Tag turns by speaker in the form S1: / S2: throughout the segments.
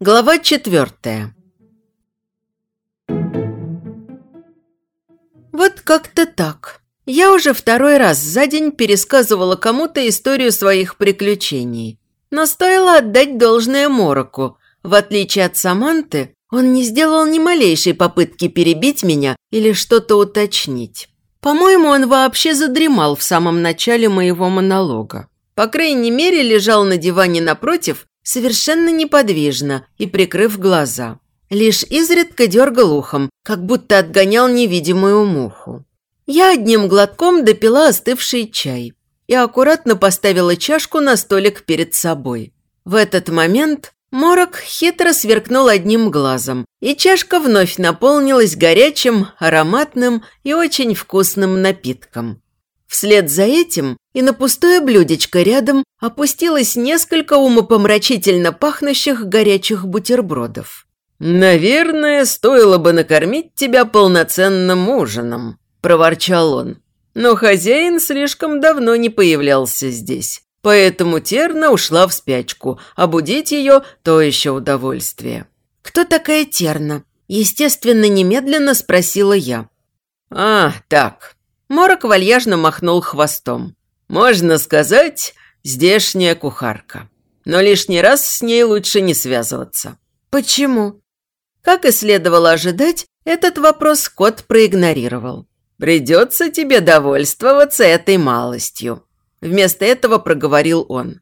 S1: Глава четвертая. Вот как-то так. Я уже второй раз за день пересказывала кому-то историю своих приключений. Но стоило отдать должное Мороку. В отличие от Саманты, он не сделал ни малейшей попытки перебить меня или что-то уточнить. По-моему, он вообще задремал в самом начале моего монолога. По крайней мере, лежал на диване напротив, совершенно неподвижно и прикрыв глаза. Лишь изредка дергал ухом, как будто отгонял невидимую муху. Я одним глотком допила остывший чай и аккуратно поставила чашку на столик перед собой. В этот момент Морок хитро сверкнул одним глазом, и чашка вновь наполнилась горячим, ароматным и очень вкусным напитком. Вслед за этим и на пустое блюдечко рядом опустилось несколько умопомрачительно пахнущих горячих бутербродов.
S2: «Наверное, стоило бы накормить тебя полноценным ужином», – проворчал он. «Но хозяин слишком давно не появлялся здесь. Поэтому Терна ушла в спячку, а будить ее – то еще удовольствие.
S1: «Кто такая Терна?» – естественно, немедленно спросила я.
S2: «А, так». Морок вальяжно махнул хвостом. «Можно сказать, здешняя кухарка. Но лишний раз с ней лучше не связываться».
S1: «Почему?» Как и следовало ожидать, этот вопрос кот проигнорировал.
S2: «Придется тебе довольствоваться этой малостью», Вместо этого проговорил он.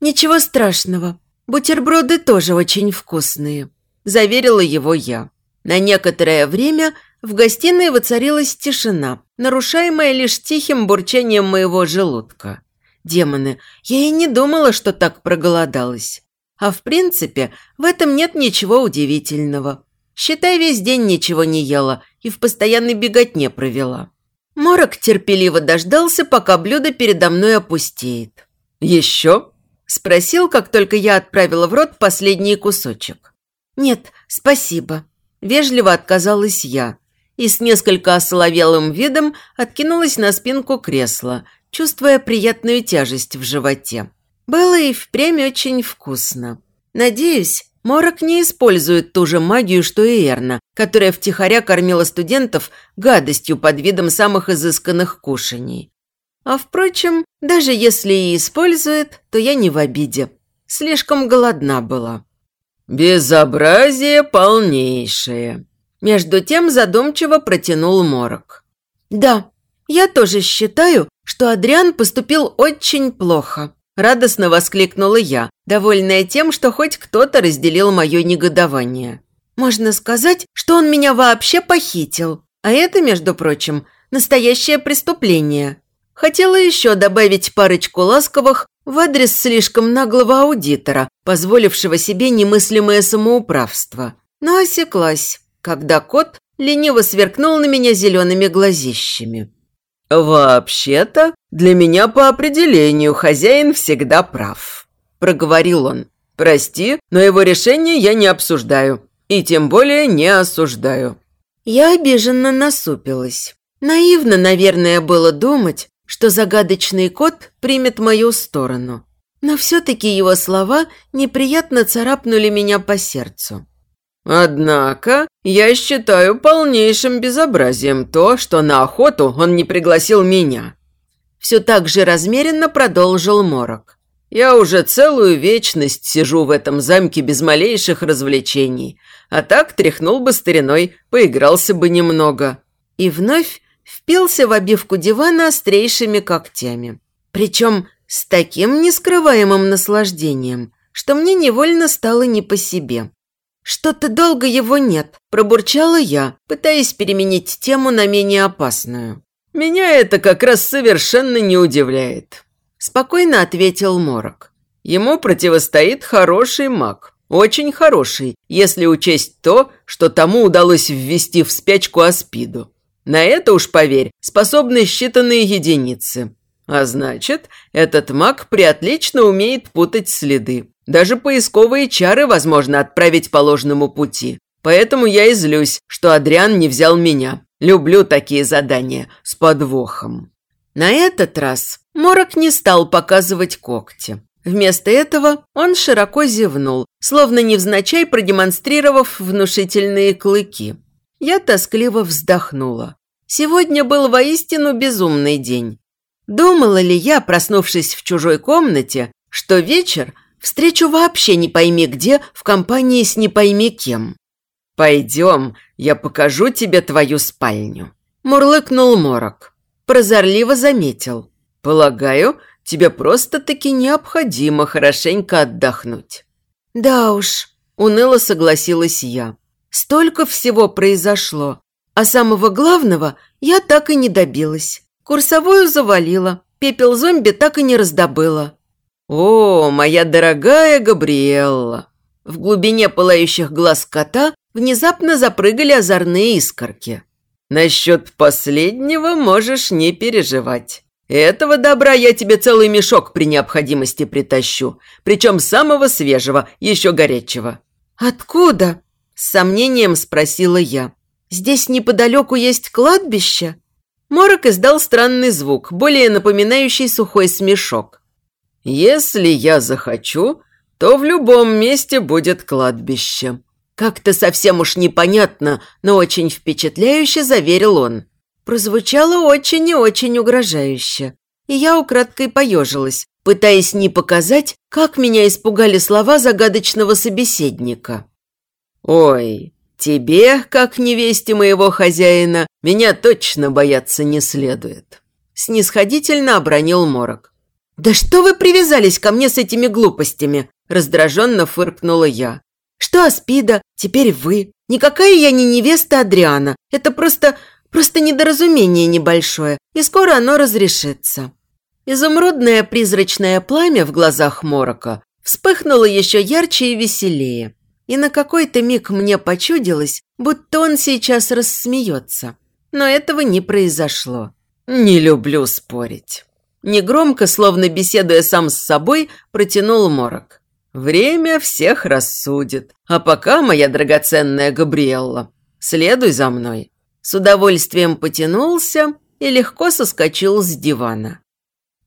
S1: «Ничего страшного. Бутерброды тоже очень вкусные», – заверила его я. На некоторое время в гостиной воцарилась тишина, нарушаемая лишь тихим бурчанием моего желудка. Демоны, я и не думала, что так проголодалась. А в принципе, в этом нет ничего удивительного. Считай, весь день ничего не ела и в постоянной беготне провела. Морок терпеливо дождался, пока блюдо передо мной опустеет.
S2: «Еще?»
S1: – спросил, как только я отправила в рот последний кусочек. «Нет, спасибо», – вежливо отказалась я и с несколько осоловелым видом откинулась на спинку кресла, чувствуя приятную тяжесть в животе. Было и впрямь очень вкусно. Надеюсь, Морок не использует ту же магию, что и Эрна, которая втихаря кормила студентов гадостью под видом самых изысканных кушаний. А впрочем, даже если и использует, то я не в обиде. Слишком голодна была.
S2: «Безобразие полнейшее!»
S1: Между тем задумчиво протянул Морок. «Да, я тоже считаю, что Адриан поступил очень плохо. Радостно воскликнула я, довольная тем, что хоть кто-то разделил мое негодование. Можно сказать, что он меня вообще похитил. А это, между прочим, настоящее преступление. Хотела еще добавить парочку ласковых в адрес слишком наглого аудитора, позволившего себе немыслимое самоуправство. Но осеклась, когда кот лениво сверкнул на меня зелеными глазищами.
S2: «Вообще-то, для меня по определению хозяин всегда прав», – проговорил он. «Прости, но его решение я не обсуждаю, и тем более не осуждаю».
S1: Я обиженно насупилась. Наивно, наверное, было думать, что загадочный кот примет мою сторону. Но все-таки его слова неприятно царапнули меня по сердцу.
S2: Однако я считаю полнейшим безобразием то, что на охоту он не пригласил меня.
S1: Все так же размеренно продолжил Морок.
S2: Я уже целую вечность сижу в этом замке без малейших развлечений, а так тряхнул бы стариной, поигрался бы немного.
S1: И вновь впился в обивку дивана острейшими когтями. Причем с таким нескрываемым наслаждением, что мне невольно стало не по себе. «Что-то долго его нет», – пробурчала я, пытаясь переменить тему на менее опасную.
S2: «Меня это как раз совершенно не удивляет», – спокойно ответил Морок. «Ему противостоит хороший маг. Очень хороший, если учесть то, что тому удалось ввести в спячку Аспиду. На это уж, поверь, способны считанные единицы. А значит, этот маг приотлично умеет путать следы. Даже поисковые чары возможно отправить по ложному пути. Поэтому я и злюсь, что Адриан не взял меня. Люблю такие задания с подвохом.
S1: На этот раз Морок не стал показывать когти. Вместо этого он широко зевнул, словно невзначай продемонстрировав внушительные клыки. Я тоскливо вздохнула. Сегодня был воистину безумный день. Думала ли я, проснувшись в чужой комнате, что вечер встречу вообще не пойми где в компании с не пойми кем? «Пойдем, я покажу тебе твою спальню», – мурлыкнул Морок. Прозорливо заметил. «Полагаю, тебе просто-таки необходимо хорошенько отдохнуть». «Да уж», – уныло согласилась я. «Столько всего произошло, а самого главного я так и не добилась. Курсовую завалила, пепел зомби так и не раздобыла». «О, моя дорогая Габриэлла!» В глубине пылающих глаз кота внезапно запрыгали озорные искорки. «Насчет последнего можешь не переживать. Этого добра я тебе целый мешок при необходимости притащу, причем самого свежего, еще горячего».
S2: «Откуда?» – с сомнением спросила я. «Здесь неподалеку есть кладбище?»
S1: Морок издал странный звук, более напоминающий сухой смешок. «Если я захочу, то в любом месте будет кладбище», как-то совсем уж непонятно, но очень впечатляюще заверил он. Прозвучало очень и очень угрожающе. И я украдкой поежилась, пытаясь не показать, как меня испугали слова загадочного собеседника. «Ой, тебе, как невесте моего хозяина, меня точно бояться не следует», – снисходительно обронил Морок. «Да что вы привязались ко мне с этими глупостями?» – раздраженно фыркнула я. Что Аспида, теперь вы. Никакая я не невеста Адриана. Это просто, просто недоразумение небольшое, и скоро оно разрешится». Изумрудное призрачное пламя в глазах Морока вспыхнуло еще ярче и веселее. И на какой-то миг мне почудилось, будто он сейчас рассмеется. Но этого не произошло. «Не люблю спорить». Негромко, словно беседуя сам с собой, протянул Морок. Время всех рассудит. А пока, моя драгоценная Габриэлла, следуй за мной». С удовольствием потянулся и легко соскочил с дивана.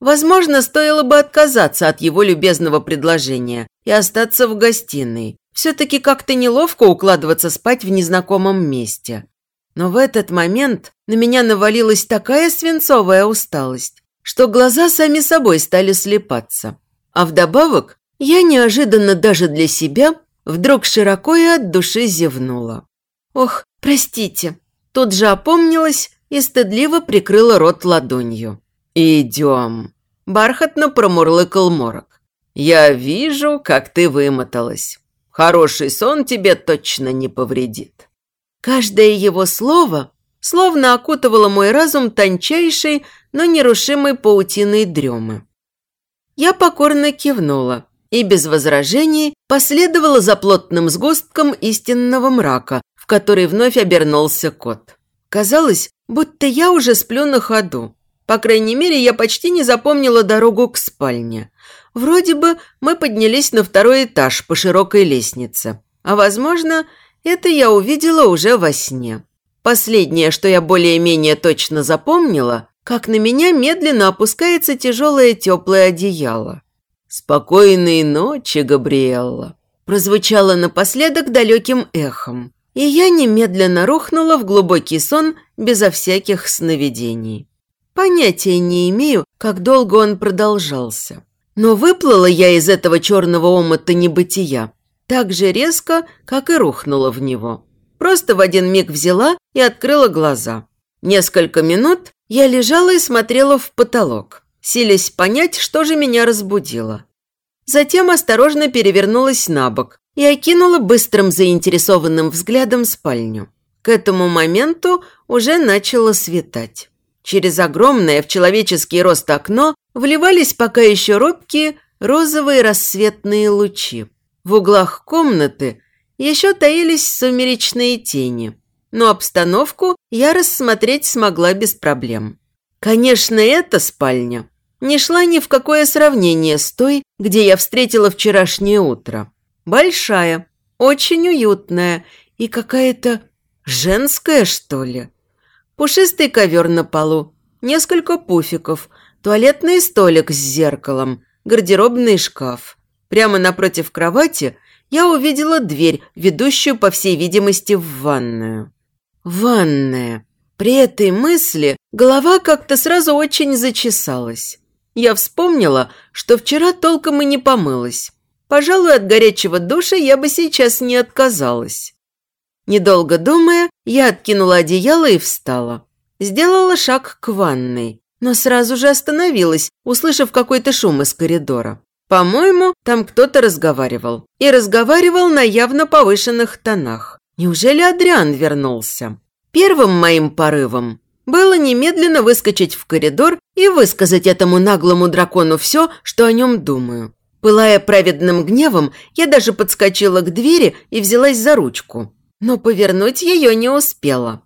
S1: Возможно, стоило бы отказаться от его любезного предложения и остаться в гостиной. Все-таки как-то неловко укладываться спать в незнакомом месте. Но в этот момент на меня навалилась такая свинцовая усталость, что глаза сами собой стали слепаться. А вдобавок я неожиданно даже для себя вдруг широко и от души зевнула. «Ох, простите!» Тут же опомнилась и стыдливо прикрыла рот ладонью. «Идем!» – бархатно промурлыкал морок. «Я вижу, как ты вымоталась. Хороший сон тебе точно не повредит». Каждое его слово словно окутывало мой разум тончайшей, но нерушимой паутиной дремы. Я покорно кивнула, и без возражений последовала за плотным сгустком истинного мрака, в который вновь обернулся кот. Казалось, будто я уже сплю на ходу. По крайней мере, я почти не запомнила дорогу к спальне. Вроде бы мы поднялись на второй этаж по широкой лестнице. А, возможно, это я увидела уже во сне. Последнее, что я более-менее точно запомнила, как на меня медленно опускается тяжелое теплое одеяло. «Спокойной ночи, Габриэлла!» прозвучало напоследок далеким эхом, и я немедленно рухнула в глубокий сон безо всяких сновидений. Понятия не имею, как долго он продолжался. Но выплыла я из этого черного омута небытия так же резко, как и рухнула в него. Просто в один миг взяла и открыла глаза. Несколько минут я лежала и смотрела в потолок силясь понять, что же меня разбудило. Затем осторожно перевернулась на бок и окинула быстрым заинтересованным взглядом спальню. К этому моменту уже начало светать. Через огромное в человеческий рост окно вливались пока еще робкие розовые рассветные лучи. В углах комнаты еще таились сумеречные тени, но обстановку я рассмотреть смогла без проблем. Конечно, эта спальня не шла ни в какое сравнение с той, где я встретила вчерашнее утро. Большая, очень уютная и какая-то женская, что ли. Пушистый ковер на полу, несколько пуфиков, туалетный столик с зеркалом, гардеробный шкаф. Прямо напротив кровати я увидела дверь, ведущую, по всей видимости, в ванную. Ванная. При этой мысли голова как-то сразу очень зачесалась. Я вспомнила, что вчера толком и не помылась. Пожалуй, от горячего душа я бы сейчас не отказалась. Недолго думая, я откинула одеяло и встала. Сделала шаг к ванной, но сразу же остановилась, услышав какой-то шум из коридора. По-моему, там кто-то разговаривал. И разговаривал на явно повышенных тонах. Неужели Адриан вернулся? Первым моим порывом было немедленно выскочить в коридор и высказать этому наглому дракону все, что о нем думаю. Пылая праведным гневом, я даже подскочила к двери и взялась за ручку. Но повернуть ее не успела.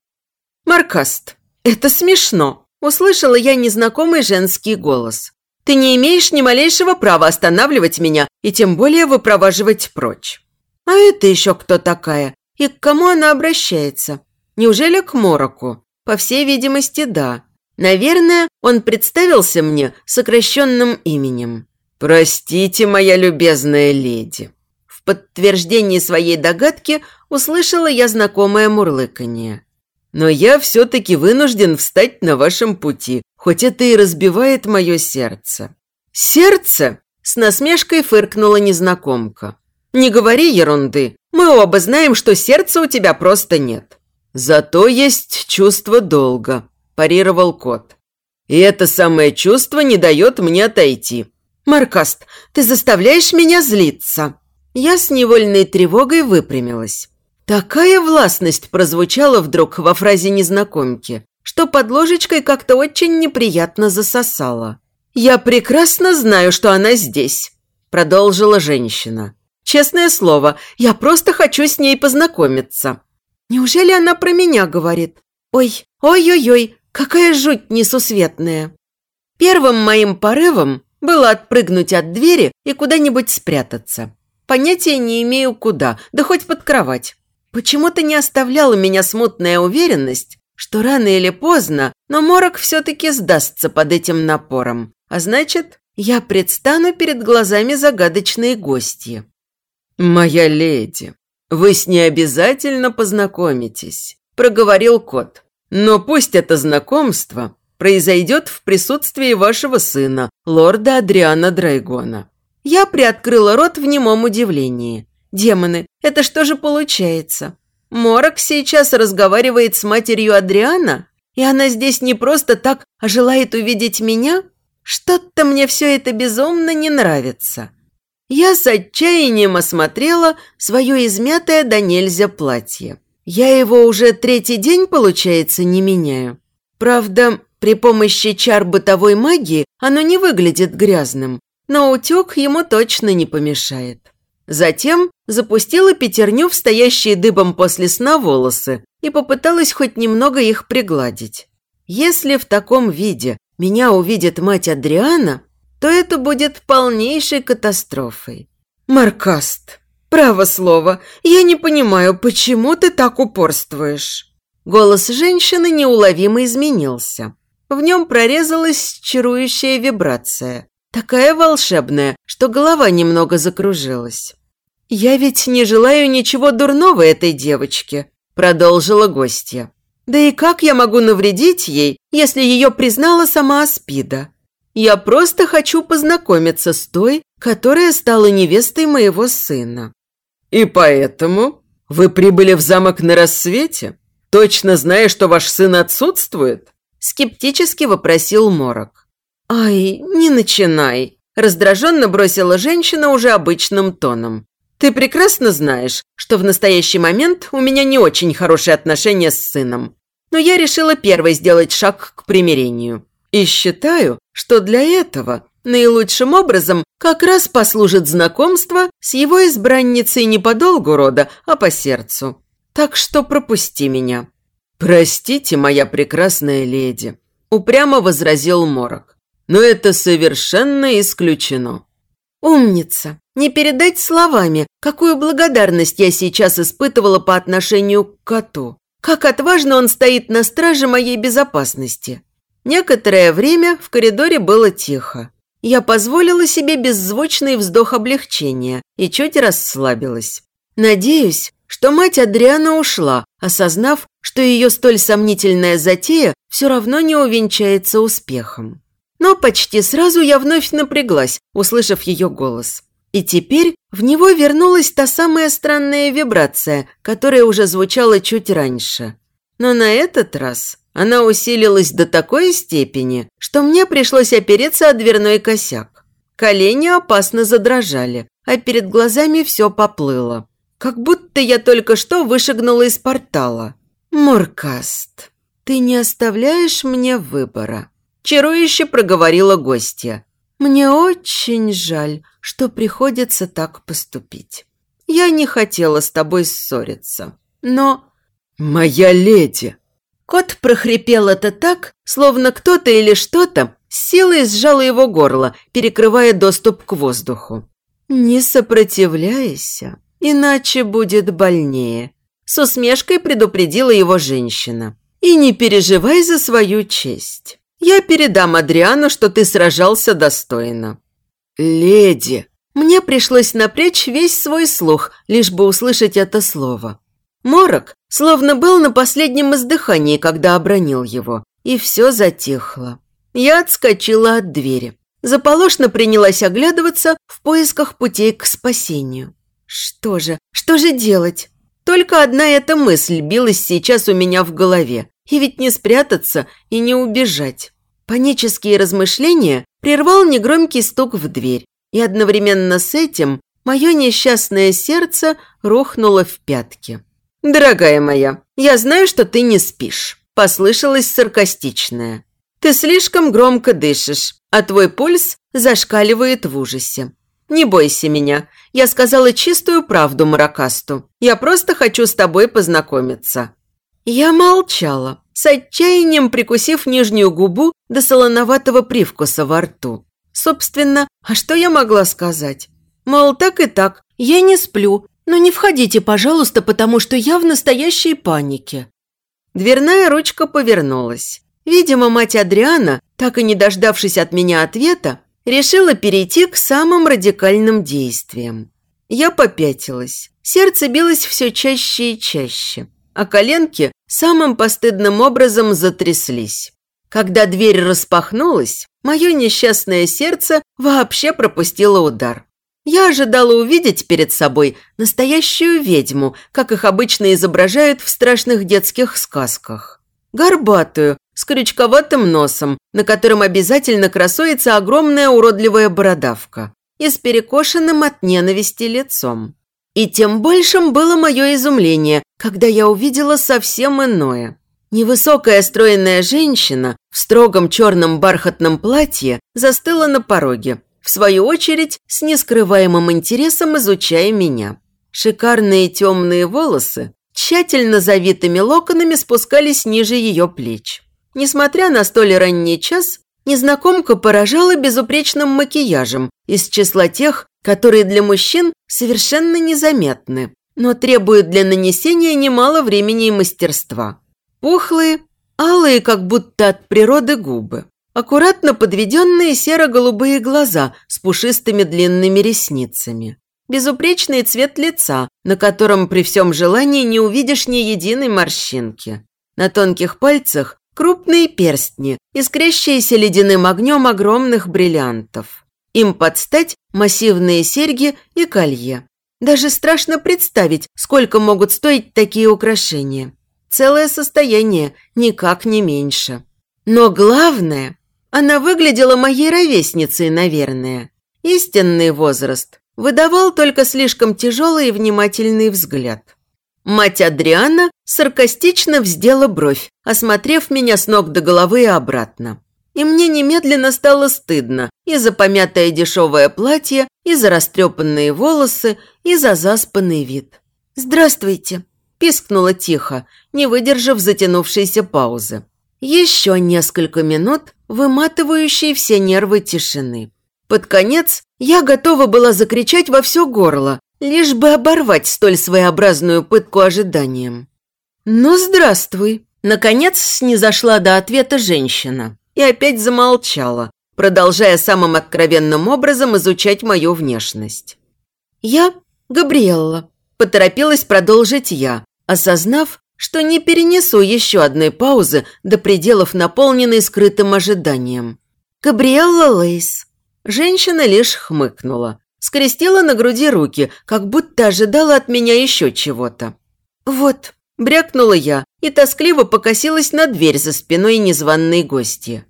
S1: «Маркаст, это смешно!» – услышала я незнакомый женский голос. Ты не имеешь ни малейшего права останавливать меня и тем более выпроваживать прочь. А это еще кто такая? И к кому она обращается? Неужели к Мороку? По всей видимости, да. Наверное, он представился мне сокращенным именем. «Простите, моя любезная леди». В подтверждении своей догадки услышала я знакомое мурлыканье. «Но я все-таки вынужден встать на вашем пути, хоть это и разбивает мое сердце». «Сердце?» – с насмешкой фыркнула незнакомка. «Не говори ерунды. Мы оба знаем, что сердца у тебя просто нет». «Зато есть чувство долга», – парировал кот. «И это самое чувство не дает мне отойти». «Маркаст, ты заставляешь меня злиться». Я с невольной тревогой выпрямилась. Такая властность прозвучала вдруг во фразе незнакомки, что под ложечкой как-то очень неприятно засосало. «Я прекрасно знаю, что она здесь», – продолжила женщина. «Честное слово, я просто хочу с ней познакомиться». «Неужели она про меня говорит? Ой, ой-ой-ой, какая жуть несусветная». Первым моим порывом было отпрыгнуть от двери и куда-нибудь спрятаться. Понятия не имею куда, да хоть под кровать. Почему-то не оставляла меня смутная уверенность, что рано или поздно, но морок все-таки сдастся под этим напором. А значит, я предстану перед глазами загадочной гости. «Моя леди, вы с ней обязательно познакомитесь», – проговорил кот. «Но пусть это знакомство произойдет в присутствии вашего сына, лорда Адриана Драйгона». Я приоткрыла рот в немом удивлении. «Демоны, это что же получается? Морок сейчас разговаривает с матерью Адриана, и она здесь не просто так, а желает увидеть меня? Что-то мне все это безумно не нравится. Я с отчаянием осмотрела свое измятое до нельзя платье. Я его уже третий день, получается, не меняю. Правда, при помощи чар бытовой магии оно не выглядит грязным, но утек ему точно не помешает. Затем запустила пятерню в стоящие дыбом после сна волосы и попыталась хоть немного их пригладить. Если в таком виде меня увидит мать Адриана, то это будет полнейшей катастрофой. «Маркаст, право слово, я не понимаю, почему ты так упорствуешь?» Голос женщины неуловимо изменился. В нем прорезалась чарующая вибрация. Такая волшебная, что голова немного закружилась. «Я ведь не желаю ничего дурного этой девочке», – продолжила гостья. «Да и как я могу навредить ей, если ее признала сама Аспида? Я просто хочу познакомиться с той, которая стала невестой моего сына». «И поэтому вы прибыли в замок на рассвете, точно зная, что ваш сын отсутствует?» – скептически вопросил Морок. «Ай, не начинай!» – раздраженно бросила женщина уже обычным тоном. Ты прекрасно знаешь, что в настоящий момент у меня не очень хорошие отношения с сыном. Но я решила первой сделать шаг к примирению. И считаю, что для этого наилучшим образом как раз послужит знакомство с его избранницей не по долгу рода, а по сердцу. Так что пропусти меня». «Простите, моя прекрасная леди», – упрямо возразил Морок. «Но это совершенно исключено». «Умница! Не передать словами, какую благодарность я сейчас испытывала по отношению к коту. Как отважно он стоит на страже моей безопасности. Некоторое время в коридоре было тихо. Я позволила себе беззвучный вздох облегчения и чуть расслабилась. Надеюсь, что мать Адриана ушла, осознав, что ее столь сомнительная затея все равно не увенчается успехом. Но почти сразу я вновь напряглась, услышав ее голос. И теперь в него вернулась та самая странная вибрация, которая уже звучала чуть раньше. Но на этот раз она усилилась до такой степени, что мне пришлось опереться о дверной косяк. Колени опасно задрожали, а перед глазами все поплыло. Как будто я только что вышагнула из портала. «Муркаст, ты не оставляешь мне выбора», – чарующе проговорила гостья. «Мне очень жаль, что приходится так поступить. Я не хотела с тобой ссориться, но...»
S2: «Моя леди!»
S1: Кот прохрипел это так, словно кто-то или что-то с силой сжало его горло, перекрывая доступ к воздуху. «Не сопротивляйся, иначе будет больнее», – с усмешкой предупредила его женщина. «И не переживай за свою честь. Я передам Адриану, что ты сражался достойно».
S2: «Леди!»
S1: Мне пришлось напрячь весь свой слух, лишь бы услышать это слово. Морок словно был на последнем издыхании, когда обронил его, и все затихло. Я отскочила от двери. Заполошно принялась оглядываться в поисках путей к спасению. Что же, что же делать? Только одна эта мысль билась сейчас у меня в голове. И ведь не спрятаться и не убежать. Панические размышления прервал негромкий стук в дверь. И одновременно с этим мое несчастное сердце рухнуло в пятки. «Дорогая моя, я знаю, что ты не спишь», – послышалось саркастичное. «Ты слишком громко дышишь, а твой пульс зашкаливает в ужасе. Не бойся меня, я сказала чистую правду Маракасту. Я просто хочу с тобой познакомиться». Я молчала, с отчаянием прикусив нижнюю губу до солоноватого привкуса во рту. Собственно, а что я могла сказать? Мол, так и так, я не сплю, но не входите, пожалуйста, потому что я в настоящей панике». Дверная ручка повернулась. Видимо, мать Адриана, так и не дождавшись от меня ответа, решила перейти к самым радикальным действиям. Я попятилась. Сердце билось все чаще и чаще, а коленки самым постыдным образом затряслись. Когда дверь распахнулась, мое несчастное сердце вообще пропустило удар. Я ожидала увидеть перед собой настоящую ведьму, как их обычно изображают в страшных детских сказках. Горбатую, с крючковатым носом, на котором обязательно красуется огромная уродливая бородавка, и с перекошенным от ненависти лицом. И тем большим было мое изумление, когда я увидела совсем иное. Невысокая стройная женщина в строгом черном бархатном платье застыла на пороге, в свою очередь, с нескрываемым интересом изучая меня. Шикарные темные волосы тщательно завитыми локонами спускались ниже ее плеч. Несмотря на столь ранний час, незнакомка поражала безупречным макияжем из числа тех, которые для мужчин совершенно незаметны, но требуют для нанесения немало времени и мастерства. Пухлые, алые, как будто от природы губы, Аккуратно подведенные серо-голубые глаза с пушистыми длинными ресницами. Безупречный цвет лица, на котором при всем желании не увидишь ни единой морщинки. На тонких пальцах крупные перстни, искрящиеся ледяным огнем огромных бриллиантов. Им подстать массивные серьги и колье. Даже страшно представить, сколько могут стоить такие украшения. Целое состояние, никак не меньше. Но главное, она выглядела моей ровесницей, наверное. Истинный возраст выдавал только слишком тяжелый и внимательный взгляд. Мать Адриана саркастично вздела бровь, осмотрев меня с ног до головы и обратно. И мне немедленно стало стыдно и за помятое дешевое платье, и за растрепанные волосы, и за заспанный вид. «Здравствуйте!» – пискнула тихо, не выдержав затянувшейся паузы. Еще несколько минут, выматывающие все нервы тишины. Под конец я готова была закричать во все горло, лишь бы оборвать столь своеобразную пытку ожиданием. «Ну, здравствуй!» Наконец снизошла до ответа женщина и опять замолчала, продолжая самым откровенным образом изучать мою внешность. «Я Габриэлла», – поторопилась продолжить я, осознав, что не перенесу еще одной паузы до предела, наполненной скрытым ожиданием. «Габриэлла Лейс». Женщина лишь хмыкнула, скрестила на груди руки, как будто ожидала от меня еще чего-то. «Вот», – брякнула я и тоскливо покосилась на дверь за спиной незваной гостьи.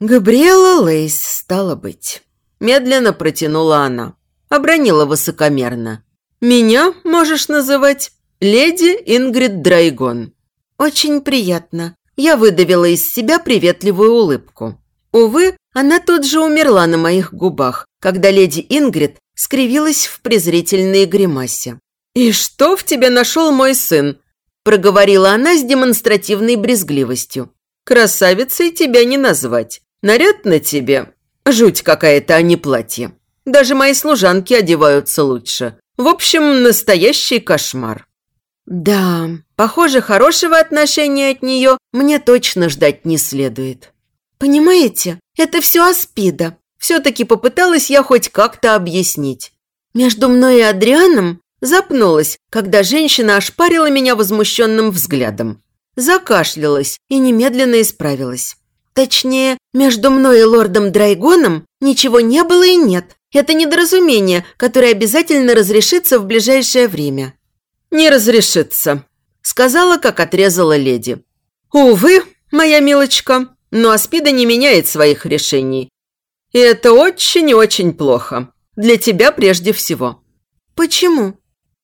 S1: «Габриэла Лейс, стало быть», – медленно протянула она. Обронила высокомерно. «Меня можешь называть леди Ингрид Драйгон». «Очень приятно». Я выдавила из себя приветливую улыбку. Увы, она тут же умерла на моих губах, когда леди Ингрид скривилась в презрительной гримасе. «И что в тебе нашел мой сын?» – проговорила она с демонстративной брезгливостью. «Красавицей тебя не назвать. Наряд на тебе. Жуть какая-то, а не платье. Даже мои служанки одеваются лучше. В общем, настоящий кошмар». Да, похоже, хорошего отношения от нее мне точно ждать не следует. Понимаете, это все Аспида. Все-таки попыталась я хоть как-то объяснить. Между мной и Адрианом запнулась, когда женщина ошпарила меня возмущенным взглядом. Закашлялась и немедленно исправилась. Точнее, между мной и лордом Драйгоном ничего не было и нет. Это недоразумение, которое обязательно разрешится в ближайшее время. «Не разрешится», – сказала, как отрезала леди. «Увы, моя милочка, но Аспида не меняет своих решений. И это очень и очень плохо. Для тебя прежде всего». «Почему?»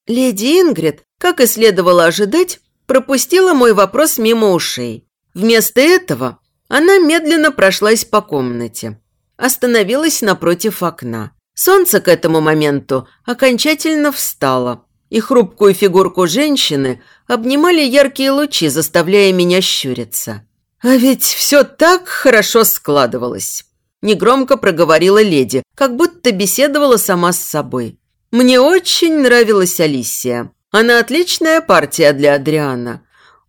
S1: Леди Ингрид, как и следовало ожидать, пропустила мой вопрос мимо ушей. Вместо этого она медленно прошлась по комнате. Остановилась напротив окна. Солнце к этому моменту окончательно встало – и хрупкую фигурку женщины обнимали яркие лучи, заставляя меня щуриться. «А ведь все так хорошо складывалось», – негромко проговорила леди, как будто беседовала сама с собой. «Мне очень нравилась Алисия. Она отличная партия для Адриана.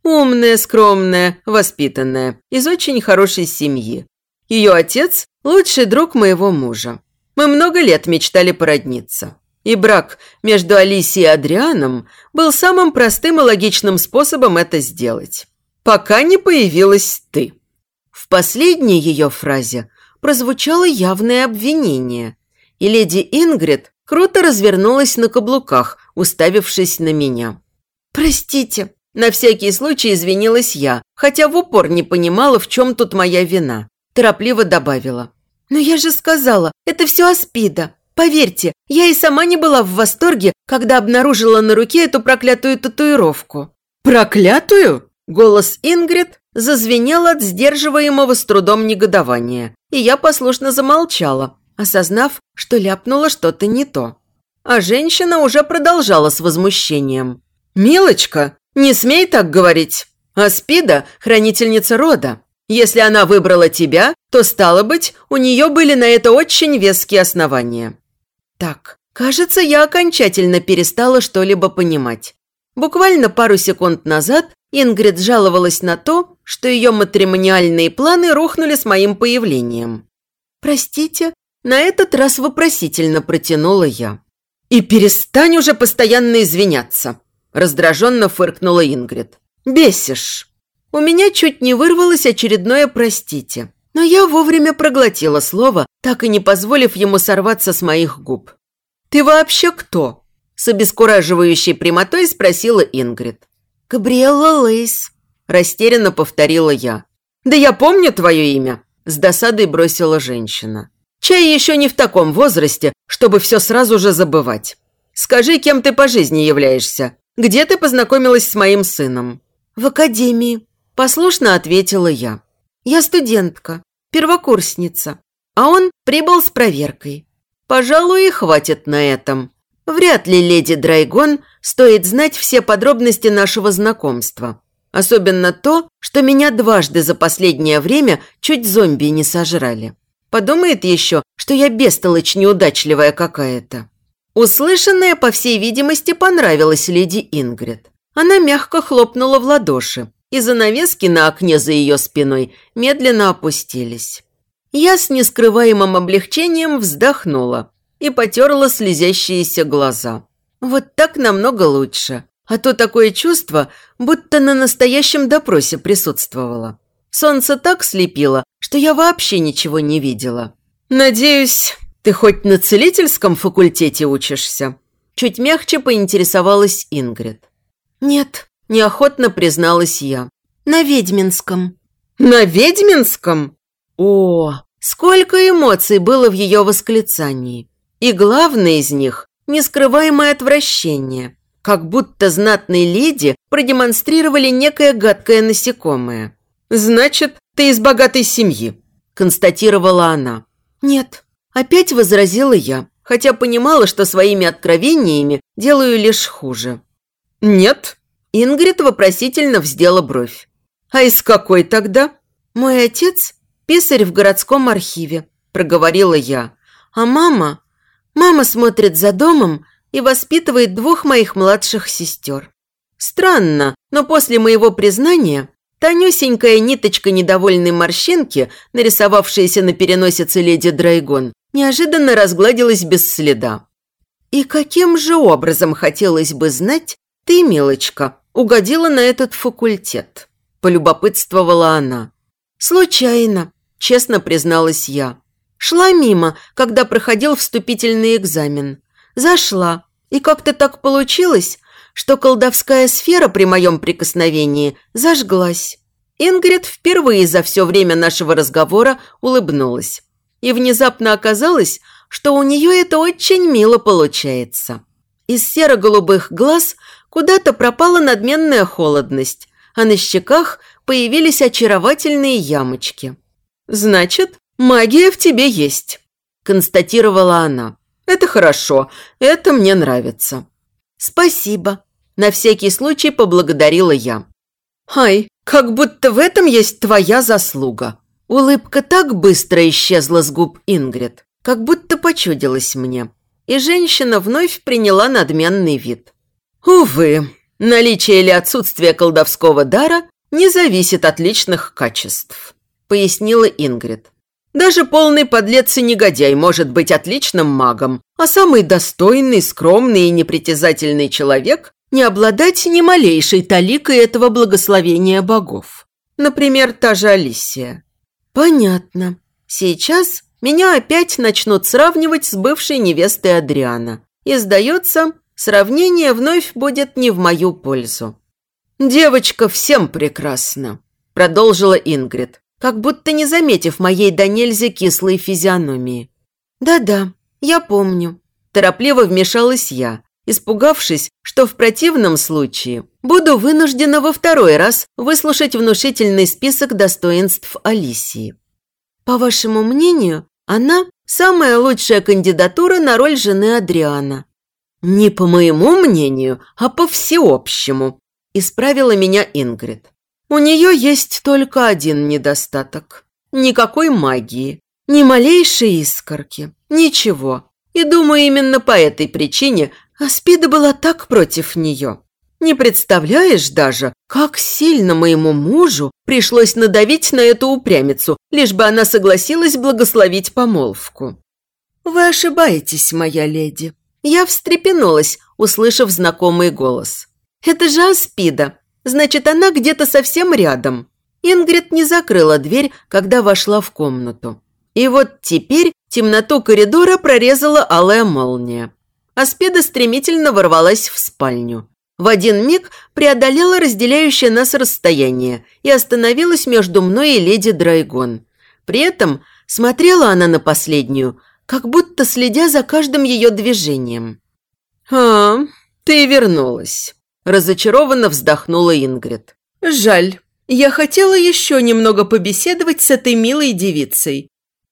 S1: Умная, скромная, воспитанная, из очень хорошей семьи. Ее отец – лучший друг моего мужа. Мы много лет мечтали породниться. И брак между Алисией и Адрианом был самым простым и логичным способом это сделать. Пока не появилась ты. В последней ее фразе прозвучало явное обвинение, и леди Ингрид круто развернулась на каблуках, уставившись на меня. «Простите», – на всякий случай извинилась я, хотя в упор не понимала, в чем тут моя вина. Торопливо добавила. «Но я же сказала, это все Аспида. Поверьте, я и сама не была в восторге, когда обнаружила на руке эту проклятую татуировку. «Проклятую?» Голос Ингрид зазвенел от сдерживаемого с трудом негодования, и я послушно замолчала, осознав, что ляпнула что-то не то. А женщина уже продолжала с возмущением. «Милочка, не смей так говорить. Аспида – хранительница рода. Если она выбрала тебя, то, стало быть, у нее были на это очень веские основания. Так, кажется, я окончательно перестала что-либо понимать. Буквально пару секунд назад Ингрид жаловалась на то, что ее матримониальные планы рухнули с моим появлением. «Простите?» На этот раз вопросительно протянула я. «И перестань уже постоянно извиняться!» Раздраженно фыркнула Ингрид. «Бесишь!» У меня чуть не вырвалось очередное «простите». Но я вовремя проглотила слово, так и не позволив ему сорваться с моих губ. «Ты вообще кто?» – с обескураживающей прямотой спросила Ингрид. «Габриэлла Лейс», – растерянно повторила я. «Да я помню твое имя», – с досадой бросила женщина. «Чай еще не в таком возрасте, чтобы все сразу же забывать. Скажи, кем ты по жизни являешься? Где ты познакомилась с моим сыном?» «В академии», – послушно ответила я. «Я студентка, первокурсница, а он прибыл с проверкой. Пожалуй, и хватит на этом. Вряд ли леди Драйгон стоит знать все подробности нашего знакомства. Особенно то, что меня дважды за последнее время чуть зомби не сожрали. Подумает еще, что я бестолочь неудачливая какая-то. Услышанное, по всей видимости, понравилось леди Ингрид. Она мягко хлопнула в ладоши, и занавески на окне за ее спиной медленно опустились. Я с нескрываемым облегчением вздохнула и потерла слезящиеся глаза. Вот так намного лучше. А то такое чувство, будто на настоящем допросе присутствовала. Солнце так слепило, что я вообще ничего не видела. «Надеюсь, ты хоть на целительском факультете учишься?» Чуть мягче поинтересовалась Ингрид. «Нет», – неохотно призналась я. «На Ведьминском». «На Ведьминском?» О, сколько эмоций было в ее восклицании. И главное из них – нескрываемое отвращение. Как будто знатные леди продемонстрировали некое гадкое насекомое. «Значит, ты из богатой семьи», – констатировала она. «Нет», – опять возразила я, хотя понимала, что своими откровениями делаю лишь хуже. «Нет?» – Ингрид вопросительно вздела бровь. «А из какой тогда?» «Мой отец – писарь в городском архиве», – проговорила я. «А мама? Мама смотрит за домом и воспитывает двух моих младших сестер. Странно, но после моего признания Тонюсенькая ниточка недовольной морщинки, нарисовавшаяся на переносице леди Драйгон, неожиданно разгладилась без следа. «И каким же образом, хотелось бы знать, ты, милочка, угодила на этот факультет?» – полюбопытствовала она. «Случайно», – честно призналась я. «Шла мимо, когда проходил вступительный экзамен. Зашла, и как-то так получилось, что колдовская сфера при моем прикосновении зажглась. Ингрид впервые за все время нашего разговора улыбнулась. И внезапно оказалось, что у нее это очень мило получается. Из серо-голубых глаз куда-то пропала надменная холодность, а на щеках появились очаровательные ямочки. «Значит, магия в тебе есть», – констатировала она. «Это хорошо, это мне нравится». «Спасибо», на всякий случай поблагодарила я. «Ай, как будто в этом есть твоя заслуга». Улыбка так быстро исчезла с губ Ингрид, как будто почудилась мне. И женщина вновь приняла надменный вид. «Увы, наличие или отсутствие колдовского дара не зависит от личных качеств», пояснила Ингрид. Даже полный подлец и негодяй может быть отличным магом, а самый достойный, скромный и непритязательный человек не обладать ни малейшей таликой этого благословения богов. Например, та же Алисия. Понятно. Сейчас меня опять начнут сравнивать с бывшей невестой Адриана. И, сдается, сравнение вновь будет не в мою пользу. «Девочка всем прекрасна», – продолжила Ингрид, как будто не заметив моей до нельзя кислой физиономии. «Да-да, я помню», – торопливо вмешалась я, испугавшись, что в противном случае буду вынуждена во второй раз выслушать внушительный список достоинств Алисии. По вашему мнению, она самая лучшая кандидатура на роль жены Адриана. Не по моему мнению, а по всеобщему, исправила меня Ингрид. У нее есть только один недостаток. Никакой магии, ни малейшей искорки, ничего. И думаю, именно по этой причине Аспида была так против нее. Не представляешь даже, как сильно моему мужу пришлось надавить на эту упрямицу, лишь бы она согласилась благословить помолвку. «Вы ошибаетесь, моя леди». Я встрепенулась, услышав знакомый голос. «Это же Аспида. Значит, она где-то совсем рядом». Ингрид не закрыла дверь, когда вошла в комнату. И вот теперь темноту коридора прорезала алая молния. Аспеда стремительно ворвалась в спальню. В один миг преодолела разделяющее нас расстояние и остановилась между мной и леди Драйгон. При этом смотрела она на последнюю, как будто следя за каждым ее движением. «А, ты вернулась», – разочарованно вздохнула Ингрид. «Жаль. Я хотела еще немного побеседовать с этой милой девицей».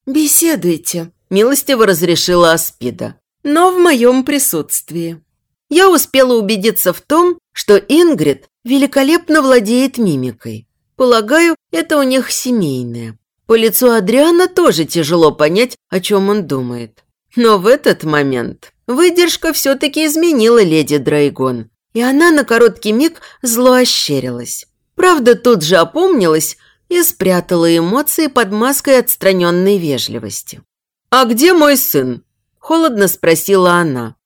S1: «Беседуйте», – милостиво разрешила Аспида но в моем присутствии. Я успела убедиться в том, что Ингрид великолепно владеет мимикой. Полагаю, это у них семейное. По лицу Адриана тоже тяжело понять, о чем он думает. Но в этот момент выдержка все-таки изменила леди Драйгон, и она на короткий миг зло ощерилась. Правда, тут же опомнилась, и спрятала эмоции под маской отстраненной вежливости.
S2: «А где мой сын?» – холодно спросила она.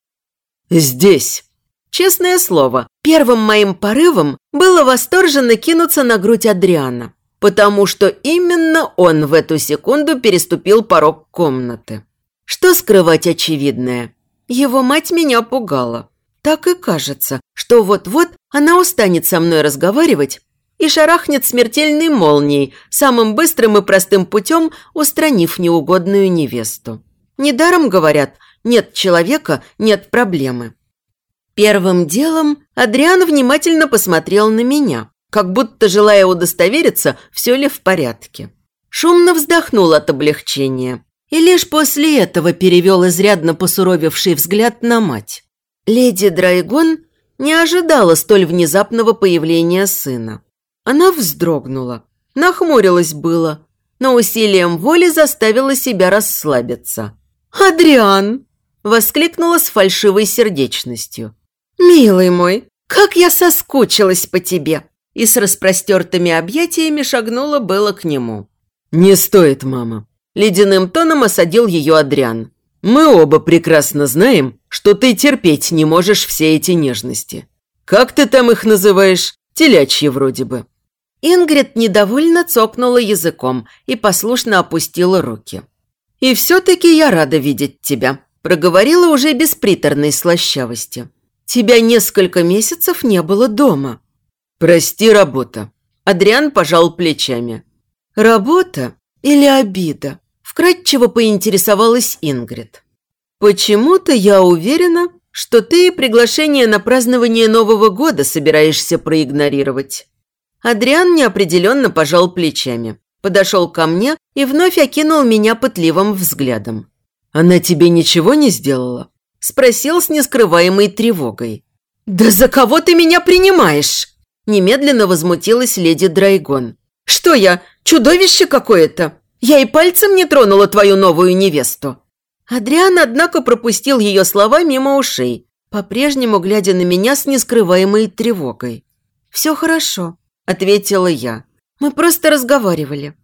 S1: «Здесь». Честное слово, первым моим порывом было восторженно кинуться на грудь Адриана, потому что именно он в эту секунду переступил порог комнаты. Что скрывать очевидное? Его мать меня пугала. Так и кажется, что вот-вот она устанет со мной разговаривать и шарахнет смертельной молнией, самым быстрым и простым путем устранив неугодную невесту. Недаром говорят, нет человека – нет проблемы. Первым делом Адриан внимательно посмотрел на меня, как будто желая удостовериться, все ли в порядке. Шумно вздохнул от облегчения и лишь после этого перевел изрядно посуровевший взгляд на мать. Леди Драйгон не ожидала столь внезапного появления сына. Она вздрогнула, нахмурилась было, но усилием воли заставила себя расслабиться. «Адриан!» – воскликнула с фальшивой сердечностью. «Милый мой, как я соскучилась по тебе!» И с распростертыми объятиями шагнула было к нему.
S2: «Не стоит, мама!» – ледяным тоном осадил ее Адриан. «Мы оба прекрасно знаем, что ты терпеть не можешь все эти нежности. Как ты там их называешь? Телячьи вроде бы».
S1: Ингрид недовольно цокнула языком и послушно опустила руки. «И все-таки я рада видеть тебя», – проговорила уже без приторной слащавости. «Тебя несколько месяцев не было дома».
S2: «Прости, работа». Адриан пожал плечами.
S1: «Работа или обида?» – вкратчиво поинтересовалась Ингрид. «Почему-то я уверена, что ты приглашение на празднование Нового года собираешься проигнорировать». Адриан неопределенно пожал плечами, подошел ко мне и вновь окинул меня пытливым взглядом.
S2: «Она тебе ничего не сделала?» – спросил с нескрываемой тревогой.
S1: «Да за кого ты меня принимаешь?» – немедленно возмутилась леди Драйгон. «Что я, чудовище какое-то? Я и пальцем не тронула твою новую невесту». Адриан, однако, пропустил ее слова мимо ушей, по-прежнему глядя на меня с нескрываемой тревогой. «Все хорошо», ответила я. «Мы просто разговаривали».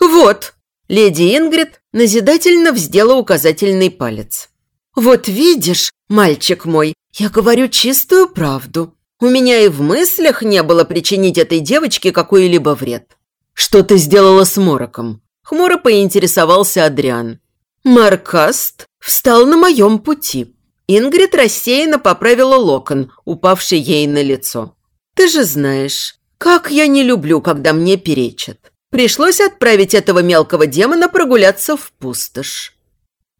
S1: «Вот!» – леди Ингрид назидательно вздела указательный палец. «Вот видишь, мальчик мой, я говорю чистую правду. У меня и в мыслях не было причинить этой девочке какой-либо вред».
S2: «Что ты сделала с Мороком?» – хмуро поинтересовался Адриан.
S1: «Маркаст встал на моем пути». Ингрид рассеянно поправила локон, упавший ей на лицо. «Ты же знаешь, как я не люблю, когда мне перечат. Пришлось отправить этого мелкого демона прогуляться в пустошь.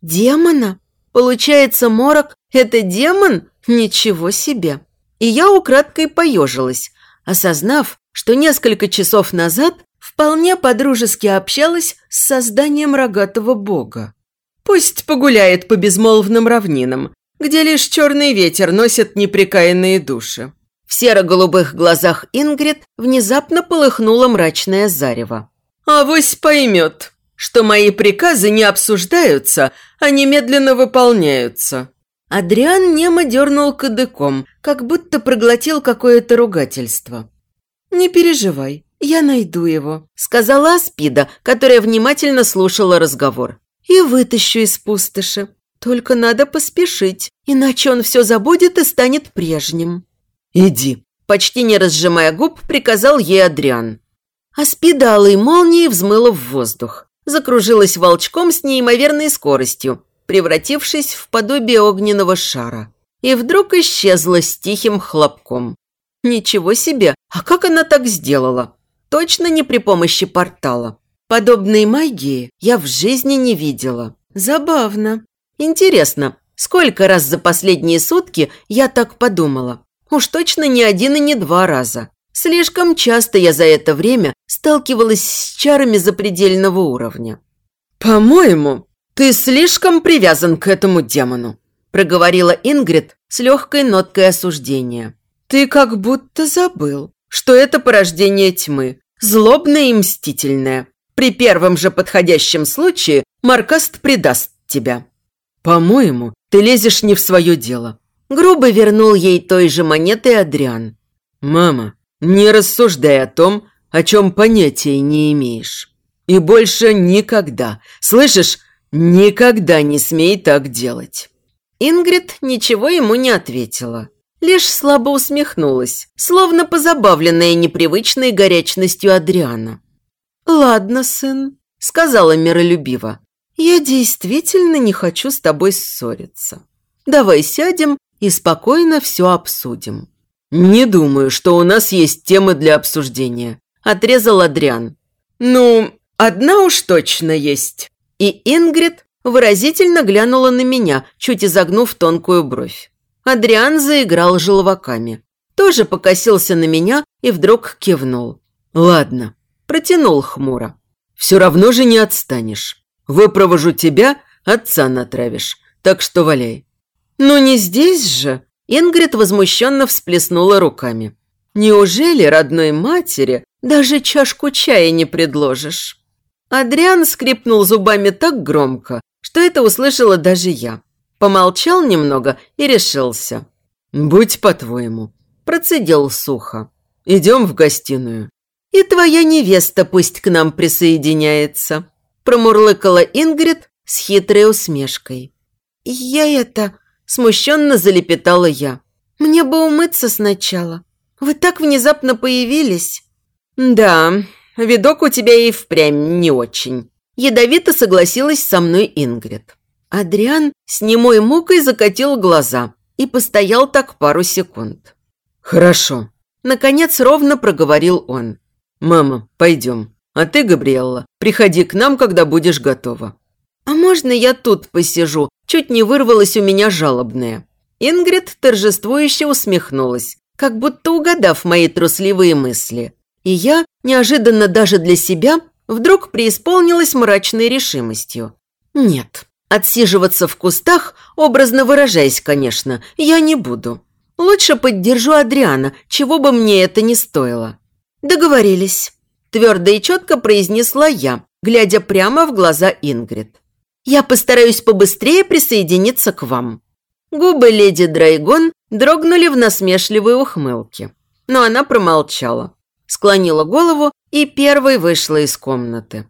S1: Демона? Получается, Морок – это демон? Ничего себе. И я украдкой поежилась, осознав, что несколько часов назад вполне подружески общалась с созданием рогатого бога. Пусть погуляет по безмолвным равнинам, где лишь черный ветер носит неприкаянные души. В серо-голубых глазах Ингрид внезапно полыхнуло мрачное зарево. «Авось поймет, что мои приказы не обсуждаются, а немедленно выполняются». Адриан немо дернул кадыком, как будто проглотил какое-то ругательство. «Не переживай, я найду его», – сказала Аспида, которая внимательно слушала разговор. «И вытащу из пустоши. Только надо поспешить, иначе он все забудет и станет прежним».
S2: «Иди», – почти не разжимая губ, приказал ей Адриан.
S1: А спида алой молнии взмыла в воздух, закружилась волчком с неимоверной скоростью, превратившись в подобие огненного шара. И вдруг исчезла с тихим хлопком. Ничего себе, а как она так сделала? Точно не при помощи портала. Подобной магии я в жизни не видела. Забавно. Интересно, сколько раз за последние сутки я так подумала? Уж точно не один и не два раза. Слишком часто я за это время сталкивалась с чарами запредельного уровня.
S2: «По-моему, ты слишком привязан к этому демону», проговорила Ингрид с легкой ноткой осуждения. «Ты как будто забыл, что это порождение тьмы, злобное и мстительное. При первом же подходящем случае Маркаст предаст тебя». «По-моему, ты лезешь не в свое дело», Грубо вернул ей той же монетой Адриан. «Мама, не рассуждай о том, о чем понятия не имеешь. И больше никогда, слышишь, никогда не смей так делать».
S1: Ингрид ничего ему не ответила. Лишь слабо усмехнулась, словно позабавленная непривычной горячностью Адриана. «Ладно, сын», – сказала миролюбиво. «Я действительно не хочу с тобой ссориться. Давай сядем и спокойно все обсудим».
S2: «Не думаю, что у нас есть темы для обсуждения», – отрезал Адриан.
S1: «Ну, одна уж точно есть». И Ингрид выразительно глянула на меня, чуть изогнув тонкую бровь. Адриан заиграл желваками. Тоже покосился на меня и вдруг кивнул.
S2: «Ладно», – протянул хмуро. «Все равно же не отстанешь. Выпровожу тебя, отца натравишь, так что валяй».
S1: «Ну не здесь же!» Ингрид возмущенно всплеснула руками. «Неужели родной матери даже чашку чая не предложишь?» Адриан скрипнул зубами так громко, что это услышала даже я. Помолчал немного и решился.
S2: «Будь по-твоему», – процедил сухо. «Идем в гостиную».
S1: «И твоя невеста пусть к нам присоединяется», – промурлыкала Ингрид с хитрой усмешкой. «Я это...» Смущенно залепетала я. «Мне бы умыться сначала. Вы так внезапно появились».
S2: «Да, видок у тебя и впрямь не очень». Ядовито согласилась со мной Ингрид.
S1: Адриан с немой мукой закатил глаза и постоял так пару секунд.
S2: «Хорошо», –
S1: наконец ровно проговорил он.
S2: «Мама, пойдем. А ты, Габриэлла, приходи к нам, когда будешь готова».
S1: «А можно я тут посижу?» Чуть не вырвалось у меня жалобное. Ингрид торжествующе усмехнулась, как будто угадав мои трусливые мысли. И я, неожиданно даже для себя, вдруг преисполнилась мрачной решимостью. Нет, отсиживаться в кустах, образно выражаясь, конечно, я не буду. Лучше поддержу Адриана, чего бы мне это ни стоило. Договорились. Твердо и четко произнесла я, глядя прямо в глаза Ингрид. Я постараюсь побыстрее присоединиться к вам». Губы леди Драйгон дрогнули в насмешливой ухмылке. Но она промолчала, склонила голову и первой вышла из комнаты.